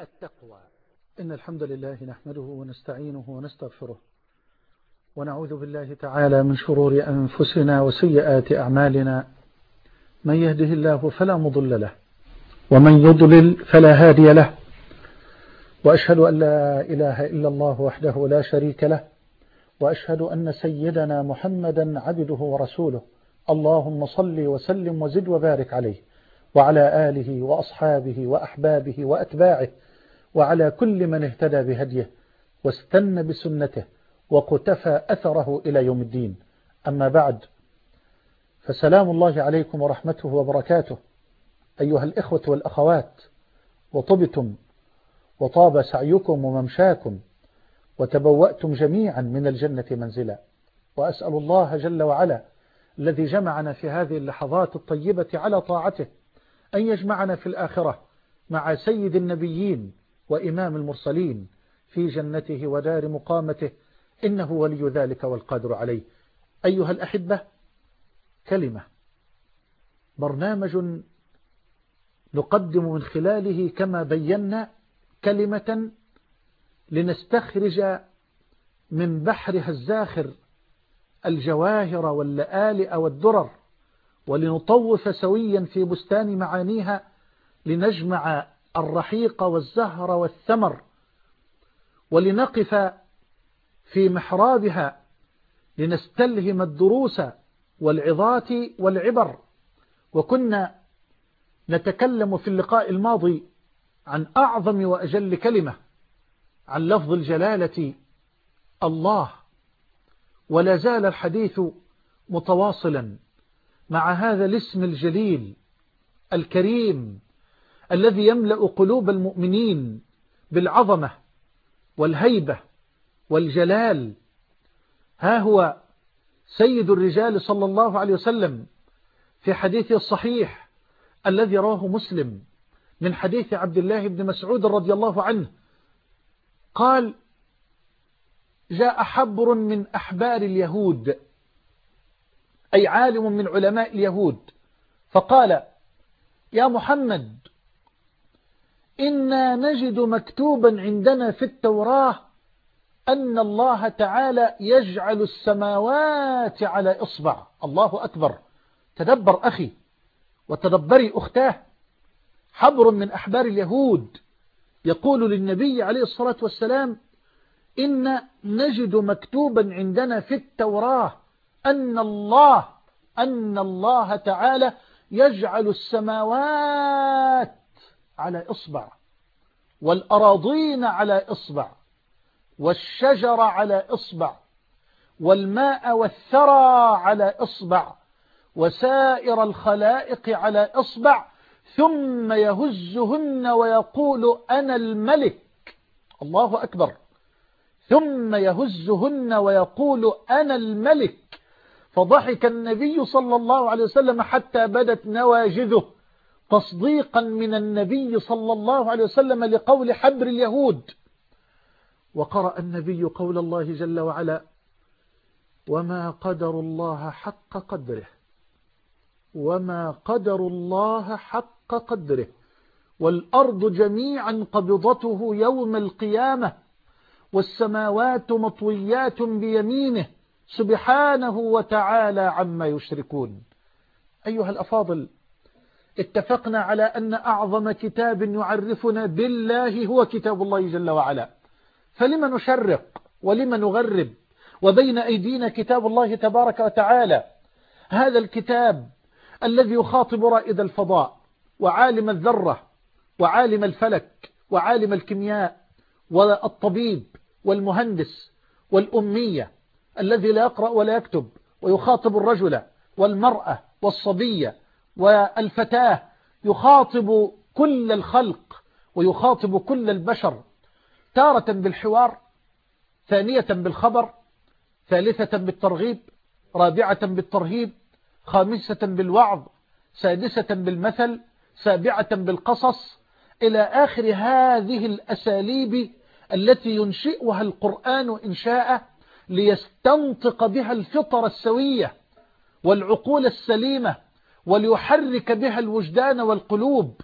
التقوى. إن الحمد لله نحمده ونستعينه ونستغفره ونعوذ بالله تعالى من شرور أنفسنا وسيئات أعمالنا. من يهده الله فلا مضل له ومن يضلل فلا هادي له. وأشهد أن لا إله إلا الله وحده لا شريك له. وأشهد أن سيدنا محمدا عبده ورسوله. اللهم صل وسلم وزد وبارك عليه وعلى آله وأصحابه وأحبابه وأتباعه وعلى كل من اهتدى بهديه واستنى بسنته وقتفى أثره إلى يوم الدين. أما بعد فسلام الله عليكم ورحمته وبركاته. أيها الإخوة والأخوات وطبتم وطاب سعيكم وممشاكم وتبوأتم جميعا من الجنة منزلا. وأسأل الله جل وعلا الذي جمعنا في هذه اللحظات الطيبة على طاعته أن يجمعنا في الآخرة مع سيد النبيين وإمام المرسلين في جنته ودار مقامته إنه ولي ذلك والقادر عليه. أيها الأحبة كلمة. برنامج نقدم من خلاله كما بينا كلمة لنستخرج من بحرها الزاخر الجواهر واللآلئ والدرر ولنطوف سويا في بستان معانيها لنجمع الرحيق والزهر والثمر ولنقف في محرابها لنستلهم الدروس والعظات والعبر. وكنا نتكلم في اللقاء الماضي عن أعظم وأجل كلمة عن لفظ الجلالة الله. ولا زال الحديث متواصلا مع هذا الاسم الجليل الكريم الذي يملأ قلوب المؤمنين بالعظمة والهيبة والجلال. ها هو سيد الرجال صلى الله عليه وسلم في حديثه الصحيح الذي رواه مسلم من حديث عبد الله بن مسعود رضي الله عنه. قال جاء حبر من أحبار اليهود أي عالم من علماء اليهود فقال يا محمد إنا نجد مكتوبا عندنا في التوراة أن الله تعالى يجعل السماوات على إصبع. الله أكبر. تدبر أخي وتدبري أختاه. حبر من أحبار اليهود. يقول للنبي عليه الصلاة والسلام إن نجد مكتوبا عندنا في التوراة أن الله أن الله تعالى يجعل السماوات على إصبع والأراضين على إصبع والشجر على إصبع والماء والثرى على إصبع وسائر الخلائق على إصبع ثم يهزهن ويقول أنا الملك الله أكبر ثم يهزهن ويقول أنا الملك فضحك النبي صلى الله عليه وسلم حتى بدت نواجذه. تصديقا من النبي صلى الله عليه وسلم لقول حبر اليهود. وقرأ النبي قول الله جل وعلا وما قدر الله حق قدره وما قدر الله حق قدره والأرض جميعا قبضته يوم القيامة والسماوات مطويات بيمينه سبحانه وتعالى عما يشركون. أيها الأفاضل اتفقنا على أن أعظم كتاب يعرفنا بالله هو كتاب الله جل وعلا. فلما نشرق ولما نغرب وبين أيدينا كتاب الله تبارك وتعالى. هذا الكتاب الذي يخاطب رائد الفضاء وعالم الذرة وعالم الفلك وعالم الكيمياء والطبيب والمهندس والأمية الذي لا يقرأ ولا يكتب ويخاطب الرجل والمرأة والصبية والفتاة يخاطب كل الخلق ويخاطب كل البشر تارة بالحوار ثانية بالخبر ثالثة بالترغيب رابعة بالترهيب خامسة بالوعظ سادسة بالمثل سابعة بالقصص إلى آخر هذه الأساليب التي ينشئها القرآن إنشاء ليستنطق بها الفطر السوية والعقول السليمة وليحرك بها الوجدان والقلوب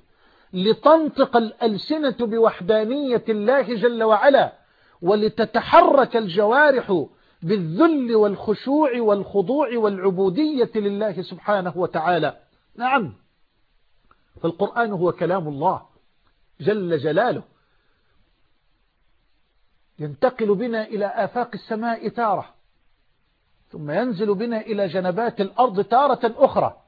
لتنطق الألسنة بوحدانية الله جل وعلا ولتتحرك الجوارح بالذل والخشوع والخضوع والعبودية لله سبحانه وتعالى. نعم. فالقرآن هو كلام الله جل جلاله. ينتقل بنا إلى آفاق السماء تارة ثم ينزل بنا إلى جنبات الأرض تارة أخرى.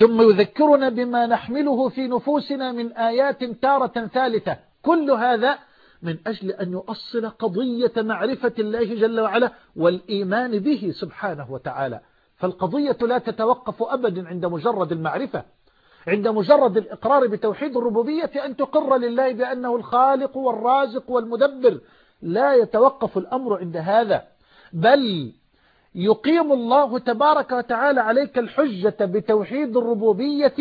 ثم يذكرنا بما نحمله في نفوسنا من آيات تارة ثالثة. كل هذا من أجل أن يؤصل قضية معرفة الله جل وعلا والإيمان به سبحانه وتعالى. فالقضية لا تتوقف أبدا عند مجرد المعرفة. عند مجرد الإقرار بتوحيد الربوبية أن تقر لله بأنه الخالق والرازق والمدبر. لا يتوقف الأمر عند هذا. بل يقيم الله تبارك وتعالى عليك الحجة بتوحيد الربوبية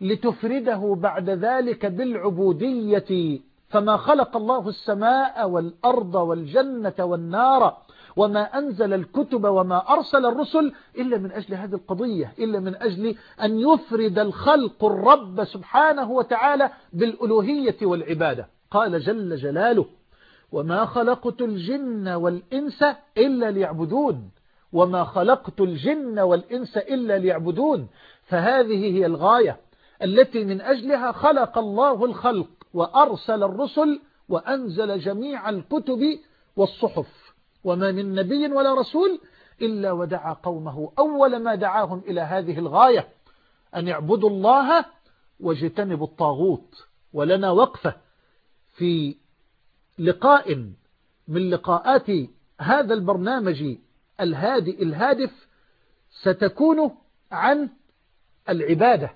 لتفرده بعد ذلك بالعبودية. فما خلق الله السماء والأرض والجنة والنار وما أنزل الكتب وما أرسل الرسل إلا من أجل هذه القضية إلا من أجل أن يفرد الخلق الرب سبحانه وتعالى بالألوهية والعبادة. قال جل جلاله وما خلقت الجن والإنس إلا ليعبدون وما خلقت الجن والإنس إلا ليعبدون. فهذه هي الغاية التي من أجلها خلق الله الخلق وأرسل الرسل وأنزل جميع الكتب والصحف. وما من نبي ولا رسول إلا ودعا قومه أول ما دعاهم إلى هذه الغاية. أن يعبدوا الله واجتنبوا الطاغوت ولنا وقفة في لقاء من لقاءات هذا البرنامج الهادئ الهادف ستكون عن العبادة.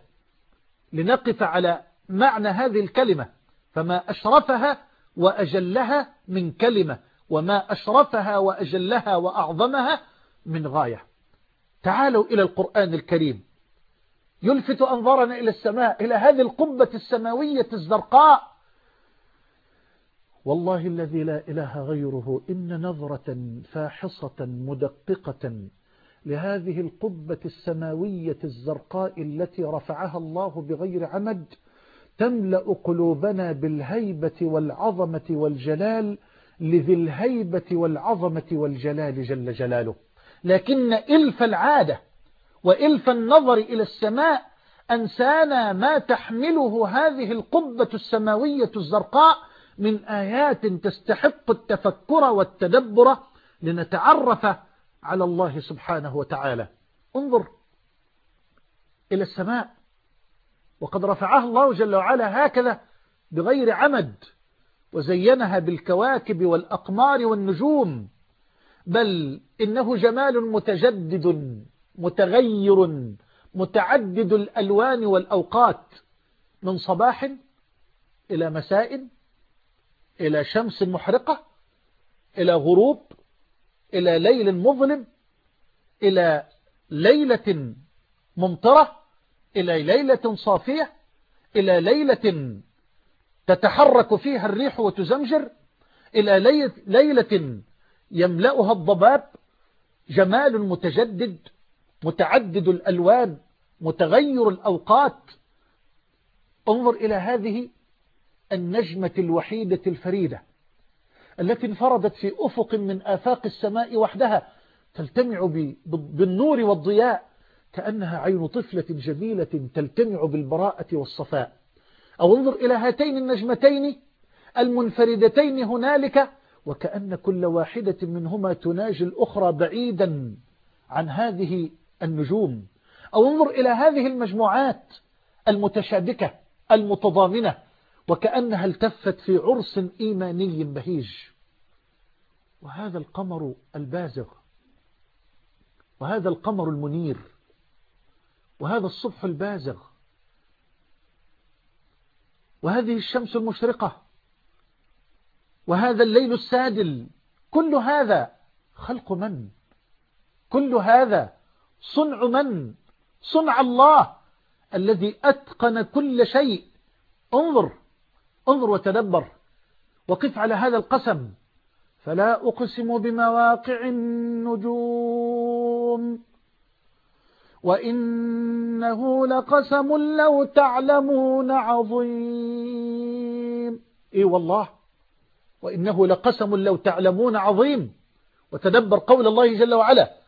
لنقف على معنى هذه الكلمة. فما أشرفها وأجلها من كلمة وما أشرفها وأجلها وأعظمها من غاية. تعالوا إلى القرآن الكريم. يلفت أنظارنا إلى السماء إلى هذه القبة السماوية الزرقاء. والله الذي لا إله غيره إن نظرة فاحصة مدققة لهذه القبة السماوية الزرقاء التي رفعها الله بغير عمد تملأ قلوبنا بالهيبة والعظمة والجلال لذي الهيبة والعظمة والجلال جل جلاله. لكن إلف العادة وإلف النظر إلى السماء أنسانا ما تحمله هذه القبة السماوية الزرقاء من آيات تستحق التفكر والتدبر لنتعرف على الله سبحانه وتعالى. انظر إلى السماء وقد رفعها الله جل وعلا هكذا بغير عمد وزينها بالكواكب والأقمار والنجوم. بل إنه جمال متجدد متغير متعدد الألوان والأوقات من صباح إلى مساء إلى شمس محرقة إلى غروب إلى ليل مظلم إلى ليلة ممطرة إلى ليلة صافية إلى ليلة تتحرك فيها الريح وتزمجر إلى ليلة يملأها الضباب جمال متجدد متعدد الألوان متغير الأوقات. انظر إلى هذه النجمة الوحيدة الفريدة التي انفردت في أفق من آفاق السماء وحدها تلتمع بالنور والضياء كأنها عين طفلة جميلة تلتمع بالبراءة والصفاء. أو انظر إلى هاتين النجمتين المنفردتين هنالك وكأن كل واحدة منهما تناجي الأخرى بعيدا عن هذه النجوم. أو انظر إلى هذه المجموعات المتشابكة المتضامنة وكأنها التفت في عرس إيماني بهيج. وهذا القمر البازغ. وهذا القمر المنير. وهذا الصبح البازغ. وهذه الشمس المشرقة. وهذا الليل السادل. كل هذا خلق من؟ كل هذا صنع من؟ صنع الله الذي أتقن كل شيء. انظر. انظر وتدبر وقف على هذا القسم. فلا أقسم بمواقع النجوم. وإنه لقسم لو تعلمون عظيم. إي والله. وإنه لقسم لو تعلمون عظيم. وتدبر قول الله جل وعلا.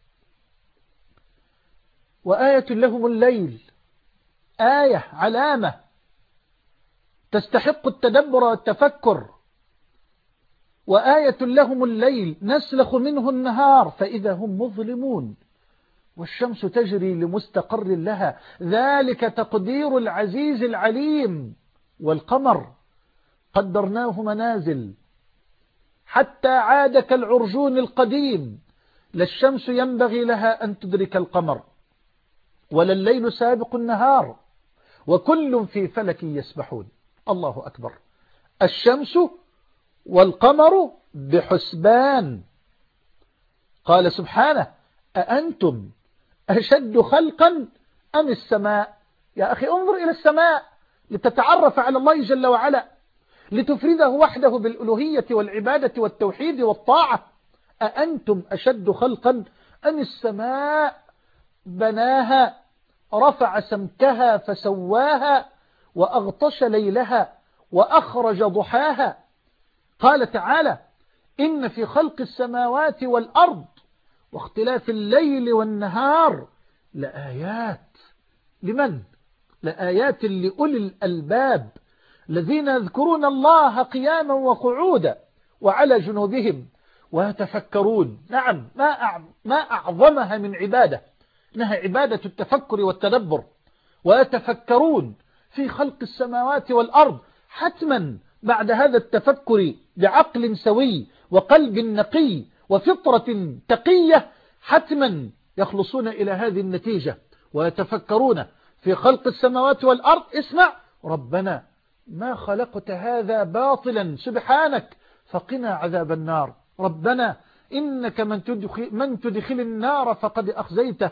وآية لهم الليل. آية علامة. تستحق التدبر والتفكر. وآية لهم الليل. نسلخ منه النهار فإذا هم مظلمون. والشمس تجري لمستقر لها. ذلك تقدير العزيز العليم. والقمر. قدرناه منازل. حتى عاد كالعرجون القديم. لا الشمس ينبغي لها أن تدرك القمر. ولا الليل سابق النهار وكل في فلك يسبحون. الله أكبر. الشمس والقمر بحسبان. قال سبحانه أأنتم أشد خلقا أم السماء؟ يا أخي انظر إلى السماء لتتعرف على الله جل وعلا لتفرده وحده بالألوهية والعبادة والتوحيد والطاعة. أأنتم أشد خلقا أم السماء؟ بناها رفع سمكها فسواها وأغطش ليلها وأخرج ضحاها. قال تعالى إن في خلق السماوات والأرض واختلاف الليل والنهار لآيات. لمن؟ لآيات لأولي الألباب الذين يذكرون الله قياما وقعودا وعلى جنوبهم. ويتفكرون نعم ما أعظمها من عبادة. إنها عبادة التفكر والتدبر. ويتفكرون في خلق السماوات والأرض حتما بعد هذا التفكر بعقل سوي وقلب نقي وفطرة تقية حتما يخلصون إلى هذه النتيجة. ويتفكرون في خلق السماوات والأرض. اسمع ربنا ما خلقت هذا باطلا سبحانك فقنا عذاب النار. ربنا إنك من تدخل, من تدخل النار فقد أخزيته.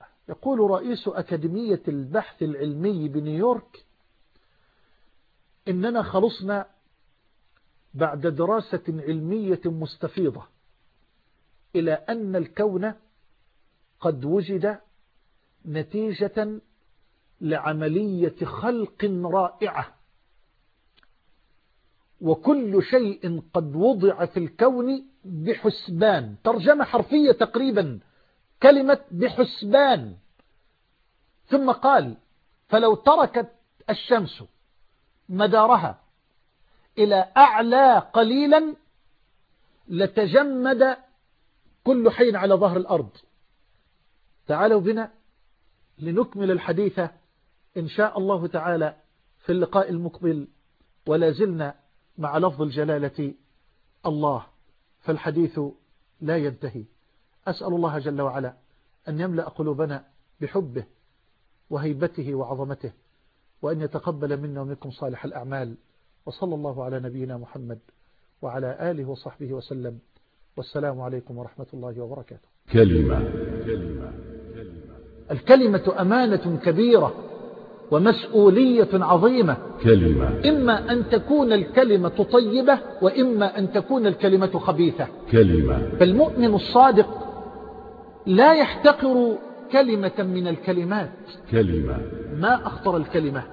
يقول رئيس أكاديمية البحث العلمي بنيويورك إننا خلصنا بعد دراسة علمية مستفيضة إلى أن الكون قد وجد نتيجة لعملية خلق رائعة. وكل شيء قد وضع في الكون بحسبان. ترجمة حرفية تقريبا كلمة بحسبان. ثم قال فلو تركت الشمس مدارها إلى أعلى قليلا لتجمد كل حين على ظهر الأرض. تعالوا بنا لنكمل الحديث إن شاء الله تعالى في اللقاء المقبل ولا زلنا مع لفظ الجلالة الله فالحديث لا ينتهي. أسأل الله جل وعلا أن يملأ قلوبنا بحبه وهيبته وعظمته وأن يتقبل منا ومنكم صالح الأعمال. وصلى الله على نبينا محمد وعلى آله وصحبه وسلم. والسلام عليكم ورحمة الله وبركاته. كلمة. كلمة الكلمة أمانة كبيرة ومسؤولية عظيمة. كلمة. إما أن تكون الكلمة طيبة وإما أن تكون الكلمة خبيثة. كلمة. فالمؤمن الصادق لا يحتقر كلمة من الكلمات. كلمة. ما أخطر الكلمة؟